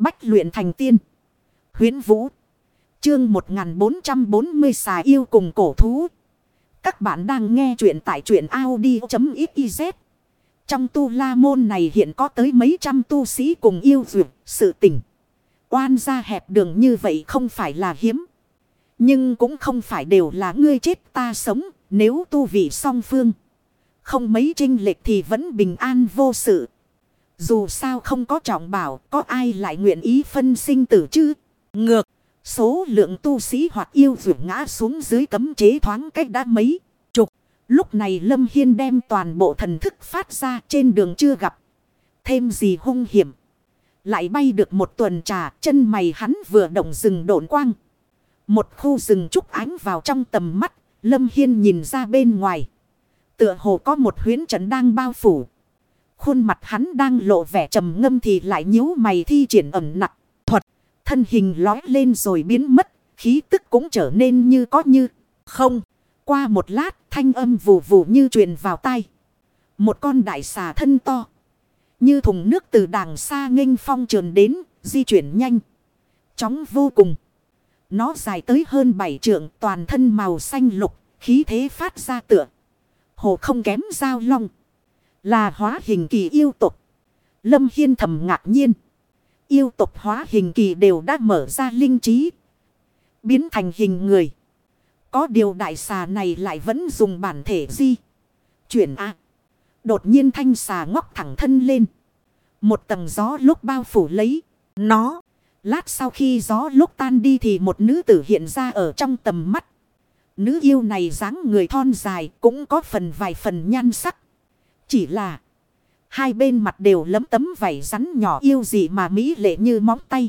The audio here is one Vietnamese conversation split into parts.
Bách luyện thành tiên. huyễn Vũ. Chương 1440 xà yêu cùng cổ thú. Các bạn đang nghe truyện tại truyện Audi.xyz. Trong tu la môn này hiện có tới mấy trăm tu sĩ cùng yêu dược, sự tỉnh. Oan ra hẹp đường như vậy không phải là hiếm. Nhưng cũng không phải đều là ngươi chết ta sống, nếu tu vị song phương. Không mấy trinh lệch thì vẫn bình an vô sự. Dù sao không có trọng bảo, có ai lại nguyện ý phân sinh tử chứ? Ngược, số lượng tu sĩ hoặc yêu vượt ngã xuống dưới cấm chế thoáng cách đã mấy chục. Lúc này Lâm Hiên đem toàn bộ thần thức phát ra trên đường chưa gặp. Thêm gì hung hiểm. Lại bay được một tuần trà, chân mày hắn vừa động rừng độn quang. Một khu rừng trúc ánh vào trong tầm mắt, Lâm Hiên nhìn ra bên ngoài. Tựa hồ có một huyến trận đang bao phủ. Khuôn mặt hắn đang lộ vẻ trầm ngâm thì lại nhíu mày thi triển ẩm nặng. Thuật, thân hình lói lên rồi biến mất, khí tức cũng trở nên như có như không. Qua một lát, thanh âm vù vù như truyền vào tai. Một con đại xà thân to. Như thùng nước từ đàng xa nghênh phong trườn đến, di chuyển nhanh. Chóng vô cùng. Nó dài tới hơn bảy trượng, toàn thân màu xanh lục, khí thế phát ra tựa. Hồ không kém dao long. Là hóa hình kỳ yêu tục. Lâm Hiên thầm ngạc nhiên. Yêu tục hóa hình kỳ đều đã mở ra linh trí. Biến thành hình người. Có điều đại xà này lại vẫn dùng bản thể di. Chuyển A. Đột nhiên thanh xà ngóc thẳng thân lên. Một tầng gió lúc bao phủ lấy. Nó. Lát sau khi gió lúc tan đi thì một nữ tử hiện ra ở trong tầm mắt. Nữ yêu này dáng người thon dài cũng có phần vài phần nhan sắc. Chỉ là hai bên mặt đều lấm tấm vảy rắn nhỏ yêu gì mà mỹ lệ như móng tay.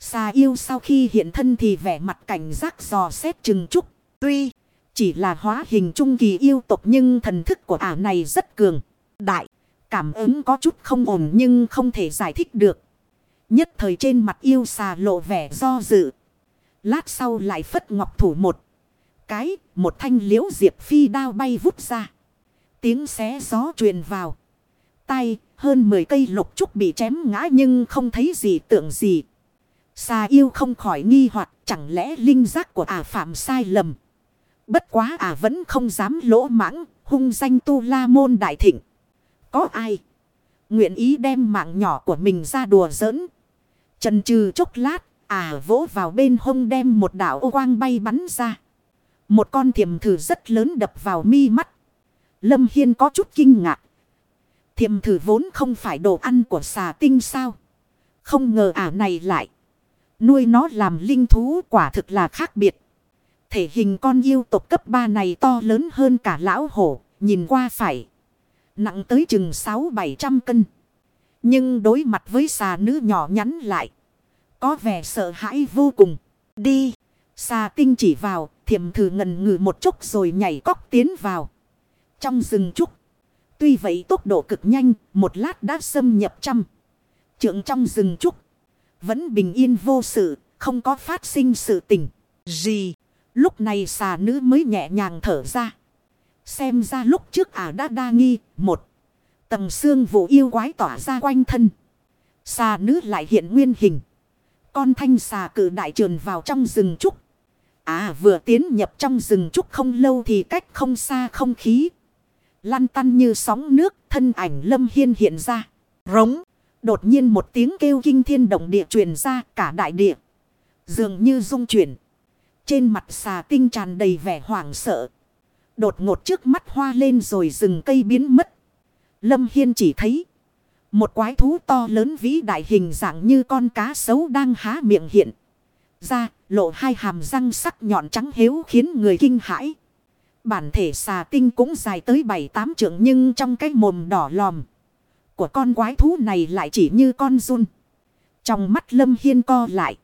Xà yêu sau khi hiện thân thì vẻ mặt cảnh giác dò xét chừng trúc. Tuy chỉ là hóa hình trung kỳ yêu tộc nhưng thần thức của ả này rất cường. Đại, cảm ứng có chút không ổn nhưng không thể giải thích được. Nhất thời trên mặt yêu xà lộ vẻ do dự. Lát sau lại phất ngọc thủ một. Cái, một thanh liễu diệp phi đao bay vút ra. Tiếng xé gió truyền vào. Tay, hơn 10 cây lục trúc bị chém ngã nhưng không thấy gì tượng gì. Xà yêu không khỏi nghi hoặc chẳng lẽ linh giác của ả phạm sai lầm. Bất quá ả vẫn không dám lỗ mãng, hung danh tu la môn đại thịnh. Có ai? Nguyện ý đem mạng nhỏ của mình ra đùa giỡn. Trần trừ chốc lát, ả vỗ vào bên hông đem một đảo quang bay bắn ra. Một con thiềm thử rất lớn đập vào mi mắt. Lâm Hiên có chút kinh ngạc. Thiềm thử vốn không phải đồ ăn của xà tinh sao. Không ngờ ả này lại. Nuôi nó làm linh thú quả thực là khác biệt. Thể hình con yêu tộc cấp 3 này to lớn hơn cả lão hổ. Nhìn qua phải. Nặng tới chừng 6-700 cân. Nhưng đối mặt với xà nữ nhỏ nhắn lại. Có vẻ sợ hãi vô cùng. Đi. Xà tinh chỉ vào. Thiểm thử ngần ngừ một chút rồi nhảy cóc tiến vào. Trong rừng trúc. Tuy vậy tốc độ cực nhanh. Một lát đã xâm nhập trăm. Trượng trong rừng trúc. Vẫn bình yên vô sự. Không có phát sinh sự tình. Gì. Lúc này xà nữ mới nhẹ nhàng thở ra. Xem ra lúc trước ả đã đa nghi. Một. Tầng xương vụ yêu quái tỏa ra quanh thân. Xà nữ lại hiện nguyên hình. Con thanh xà cử đại trườn vào trong rừng trúc. À vừa tiến nhập trong rừng trúc không lâu thì cách không xa không khí. Lăn tăn như sóng nước thân ảnh lâm hiên hiện ra. Rống. Đột nhiên một tiếng kêu kinh thiên động địa truyền ra cả đại địa. Dường như rung chuyển. Trên mặt xà tinh tràn đầy vẻ hoảng sợ. Đột ngột trước mắt hoa lên rồi rừng cây biến mất. Lâm Hiên chỉ thấy. Một quái thú to lớn vĩ đại hình dạng như con cá sấu đang há miệng hiện. Ra, lộ hai hàm răng sắc nhọn trắng hiếu khiến người kinh hãi. Bản thể xà tinh cũng dài tới 7-8 trượng nhưng trong cái mồm đỏ lòm. Của con quái thú này lại chỉ như con run. Trong mắt Lâm Hiên co lại.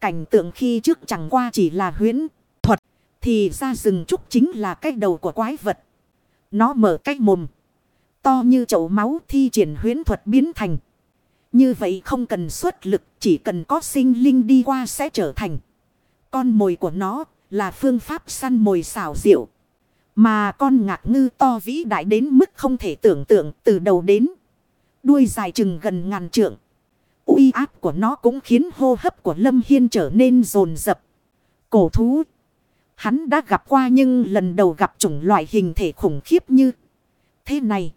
Cảnh tượng khi trước chẳng qua chỉ là huyễn thuật. Thì ra rừng trúc chính là cái đầu của quái vật. Nó mở cái mồm. To như chậu máu thi triển huyễn thuật biến thành. Như vậy không cần xuất lực, chỉ cần có sinh linh đi qua sẽ trở thành. Con mồi của nó là phương pháp săn mồi xảo diệu. Mà con ngạc ngư to vĩ đại đến mức không thể tưởng tượng từ đầu đến. Đuôi dài chừng gần ngàn trượng. uy áp của nó cũng khiến hô hấp của Lâm Hiên trở nên rồn rập. Cổ thú. Hắn đã gặp qua nhưng lần đầu gặp chủng loại hình thể khủng khiếp như thế này.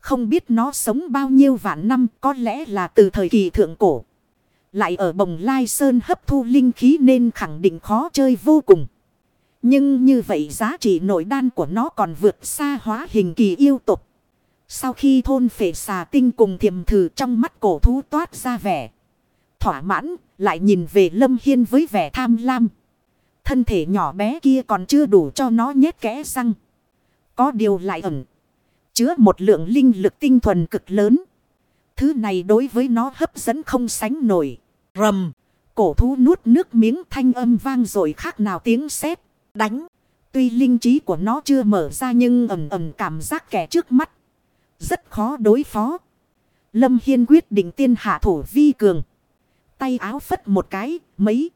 Không biết nó sống bao nhiêu vạn năm, có lẽ là từ thời kỳ thượng cổ. Lại ở bồng lai sơn hấp thu linh khí nên khẳng định khó chơi vô cùng. Nhưng như vậy giá trị nội đan của nó còn vượt xa hóa hình kỳ yêu tục. Sau khi thôn phệ xà tinh cùng thiềm thử trong mắt cổ thú toát ra vẻ. Thỏa mãn, lại nhìn về Lâm Hiên với vẻ tham lam. Thân thể nhỏ bé kia còn chưa đủ cho nó nhét kẽ răng. Có điều lại ẩn. Chứa một lượng linh lực tinh thuần cực lớn. Thứ này đối với nó hấp dẫn không sánh nổi. Rầm. Cổ thú nuốt nước miếng thanh âm vang rồi khác nào tiếng sét đánh. Tuy linh trí của nó chưa mở ra nhưng ẩm ẩm cảm giác kẻ trước mắt. Rất khó đối phó. Lâm Hiên quyết định tiên hạ thủ vi cường. Tay áo phất một cái, mấy.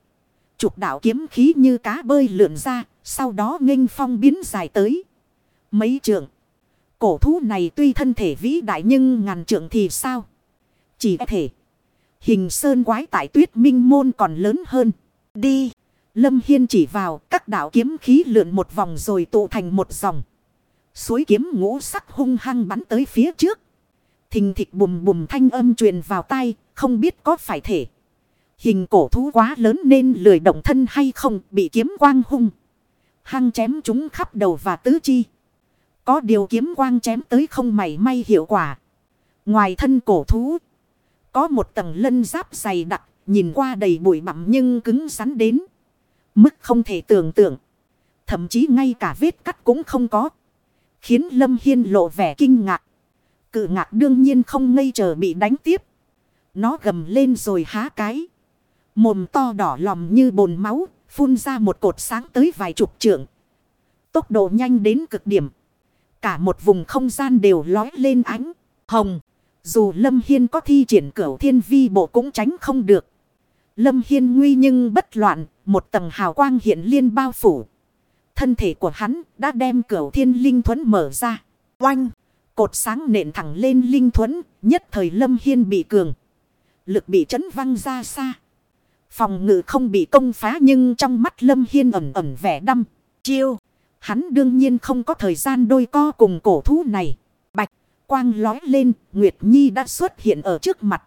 Chục đạo kiếm khí như cá bơi lượn ra, sau đó nghênh phong biến dài tới. Mấy trượng. Cổ thú này tuy thân thể vĩ đại nhưng ngàn trượng thì sao? Chỉ thể. Hình sơn quái tại tuyết minh môn còn lớn hơn. Đi. Lâm Hiên chỉ vào các đạo kiếm khí lượn một vòng rồi tụ thành một dòng. Suối kiếm ngũ sắc hung hăng bắn tới phía trước. Thình thịch bùm bùm thanh âm truyền vào tay, không biết có phải thể. Hình cổ thú quá lớn nên lười động thân hay không bị kiếm quang hung. Hăng chém chúng khắp đầu và tứ chi. Có điều kiếm quang chém tới không mảy may hiệu quả. Ngoài thân cổ thú, có một tầng lân giáp dày đặc, nhìn qua đầy bụi bặm nhưng cứng rắn đến. Mức không thể tưởng tượng. Thậm chí ngay cả vết cắt cũng không có. Khiến Lâm Hiên lộ vẻ kinh ngạc. Cự ngạc đương nhiên không ngây chờ bị đánh tiếp. Nó gầm lên rồi há cái. Mồm to đỏ lòm như bồn máu. Phun ra một cột sáng tới vài chục trượng. Tốc độ nhanh đến cực điểm. Cả một vùng không gian đều lói lên ánh. Hồng. Dù Lâm Hiên có thi triển cửu thiên vi bộ cũng tránh không được. Lâm Hiên nguy nhưng bất loạn. Một tầng hào quang hiện liên bao phủ. Thân thể của hắn đã đem cửu thiên linh thuẫn mở ra. Oanh! Cột sáng nện thẳng lên linh thuẫn. Nhất thời Lâm Hiên bị cường. Lực bị chấn văng ra xa. Phòng ngự không bị công phá nhưng trong mắt Lâm Hiên ẩm ẩm vẻ đăm. Chiêu! Hắn đương nhiên không có thời gian đôi co cùng cổ thú này. Bạch! Quang lói lên. Nguyệt Nhi đã xuất hiện ở trước mặt.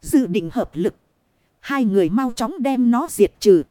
Dự định hợp lực. Hai người mau chóng đem nó diệt trừ.